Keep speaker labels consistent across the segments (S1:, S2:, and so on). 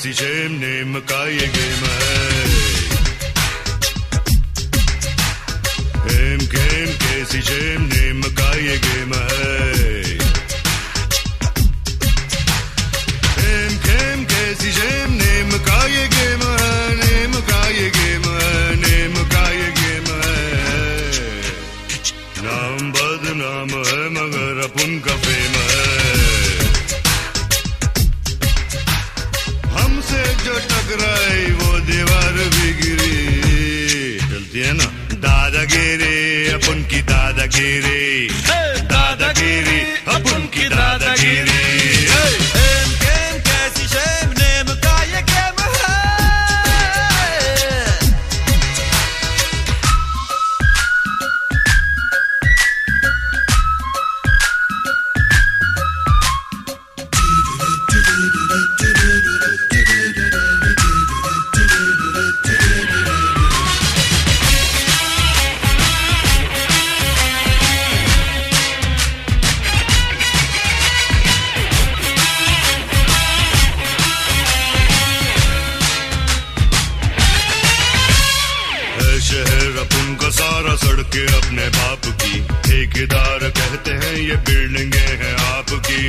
S1: कैसी shame name का ये गेम है। एम गेम कैसी शेम नेम का ये गेम है शेम नेम नेम नाम बदनाम है, मगर अपन का फेम है। टकराई वो दीवार भी चलती है ना? दादागिरी अपन की दादागिरी सारा सड़के अपने बाप की। ठेकेदार कहते हैं ये बिल्डिंगे हैं आपकी।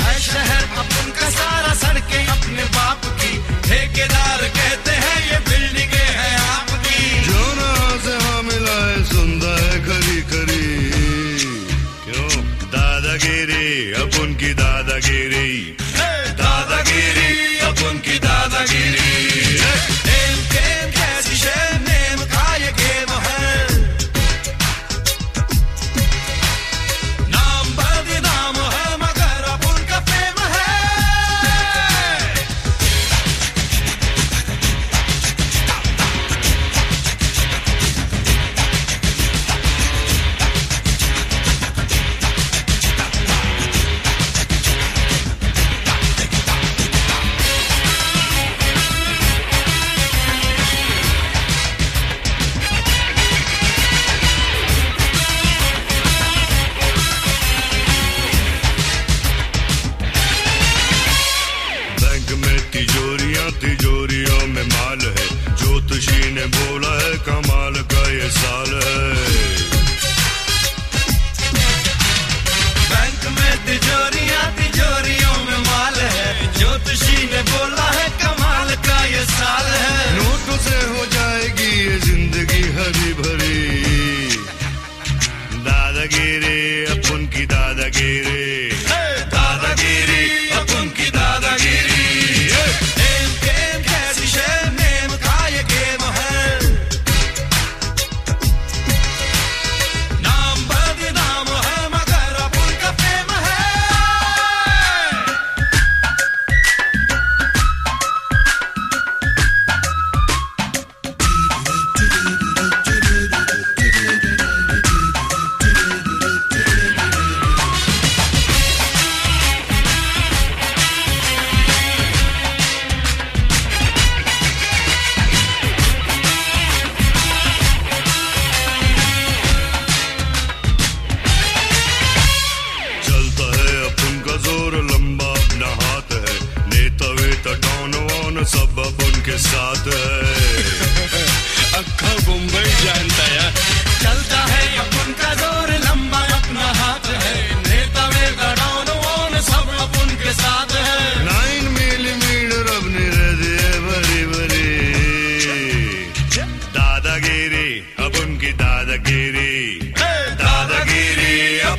S2: है शहर अपन का सारा सड़कें अपने बाप की। ठेकेदार कहते हैं ये बिल्डिंगें हैं आपकी।
S1: जो ना से हाँ मिला है सुनता है खरी खरी क्यों? दादागिरी अपन की दादागिरी। का
S2: ये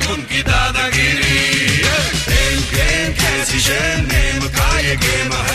S1: अपन की दादागिरी गेम गेम कैसी शेर नेम का ये गेम है नाम बदनाम है मगर अपन का फेम है